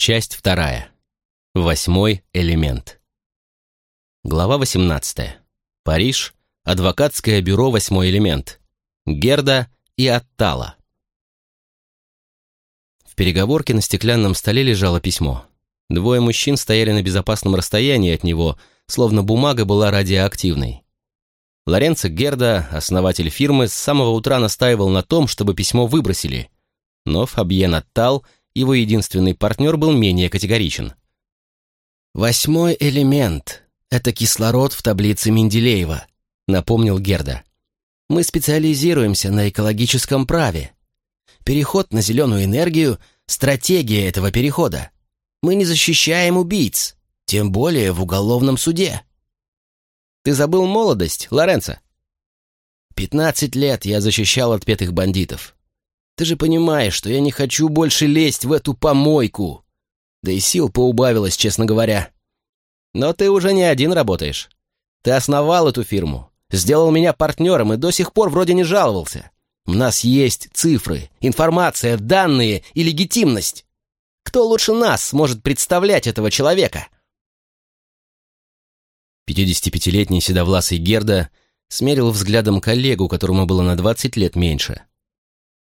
Часть вторая. Восьмой элемент. Глава 18. Париж. Адвокатское бюро «Восьмой элемент». Герда и Аттала. В переговорке на стеклянном столе лежало письмо. Двое мужчин стояли на безопасном расстоянии от него, словно бумага была радиоактивной. Лоренцо Герда, основатель фирмы, с самого утра настаивал на том, чтобы письмо выбросили. Но Фабьен Аттал – его единственный партнер был менее категоричен. «Восьмой элемент — это кислород в таблице Менделеева», — напомнил Герда. «Мы специализируемся на экологическом праве. Переход на зеленую энергию — стратегия этого перехода. Мы не защищаем убийц, тем более в уголовном суде». «Ты забыл молодость, Лоренцо?» «Пятнадцать лет я защищал отпетых бандитов. Ты же понимаешь, что я не хочу больше лезть в эту помойку. Да и сил поубавилось, честно говоря. Но ты уже не один работаешь. Ты основал эту фирму, сделал меня партнером и до сих пор вроде не жаловался. У нас есть цифры, информация, данные и легитимность. Кто лучше нас сможет представлять этого человека?» 55-летний седовласый Герда смерил взглядом коллегу, которому было на 20 лет меньше.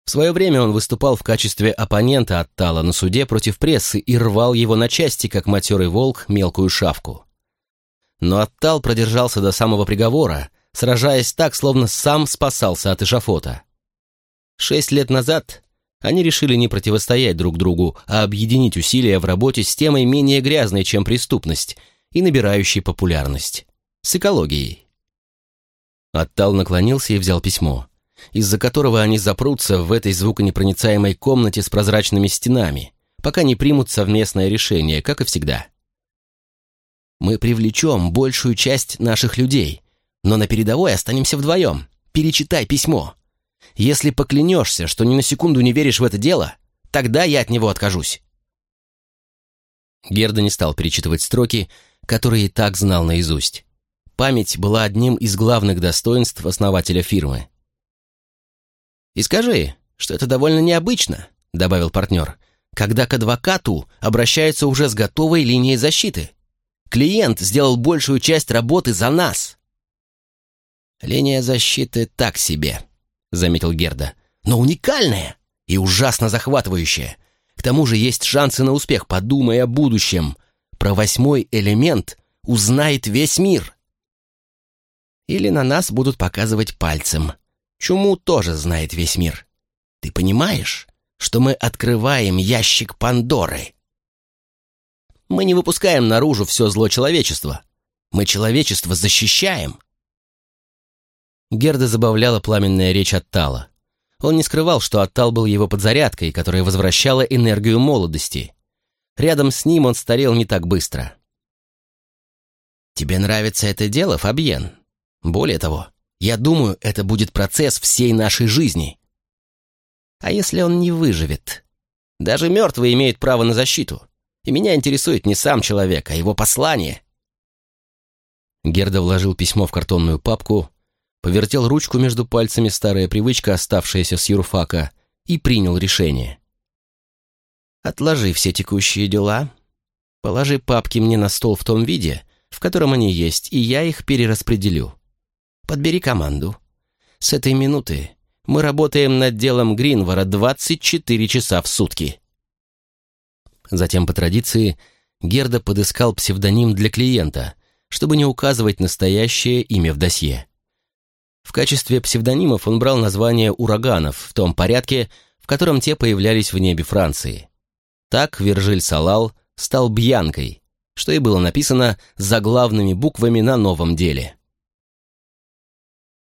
В свое время он выступал в качестве оппонента от Тала на суде против прессы и рвал его на части, как матерый волк, мелкую шавку. Но Аттал продержался до самого приговора, сражаясь так, словно сам спасался от эшафота. Шесть лет назад они решили не противостоять друг другу, а объединить усилия в работе с темой менее грязной, чем преступность, и набирающей популярность – с экологией. Аттал наклонился и взял письмо из-за которого они запрутся в этой звуконепроницаемой комнате с прозрачными стенами, пока не примут совместное решение, как и всегда. Мы привлечем большую часть наших людей, но на передовой останемся вдвоем. Перечитай письмо. Если поклянешься, что ни на секунду не веришь в это дело, тогда я от него откажусь. Герда не стал перечитывать строки, которые и так знал наизусть. Память была одним из главных достоинств основателя фирмы. «И скажи, что это довольно необычно», — добавил партнер, «когда к адвокату обращаются уже с готовой линией защиты. Клиент сделал большую часть работы за нас». «Линия защиты так себе», — заметил Герда, «но уникальная и ужасно захватывающая. К тому же есть шансы на успех, подумай о будущем. Про восьмой элемент узнает весь мир». «Или на нас будут показывать пальцем», Чуму тоже знает весь мир. Ты понимаешь, что мы открываем ящик Пандоры? Мы не выпускаем наружу все зло человечества. Мы человечество защищаем. Герда забавляла пламенная речь Аттала. Он не скрывал, что Аттал был его подзарядкой, которая возвращала энергию молодости. Рядом с ним он старел не так быстро. «Тебе нравится это дело, Фабьен? Более того, я думаю, это будет процесс всей нашей жизни. А если он не выживет? Даже мертвый имеет право на защиту. И меня интересует не сам человек, а его послание. Герда вложил письмо в картонную папку, повертел ручку между пальцами старая привычка, оставшаяся с юрфака, и принял решение. «Отложи все текущие дела, положи папки мне на стол в том виде, в котором они есть, и я их перераспределю. Подбери команду. С этой минуты мы работаем над делом Гринвара 24 часа в сутки. Затем, по традиции, Герда подыскал псевдоним для клиента, чтобы не указывать настоящее имя в досье. В качестве псевдонимов он брал названия ураганов в том порядке, в котором те появлялись в небе Франции. Так Вержиль Салал стал Бьянкой, что и было написано заглавными буквами на новом деле.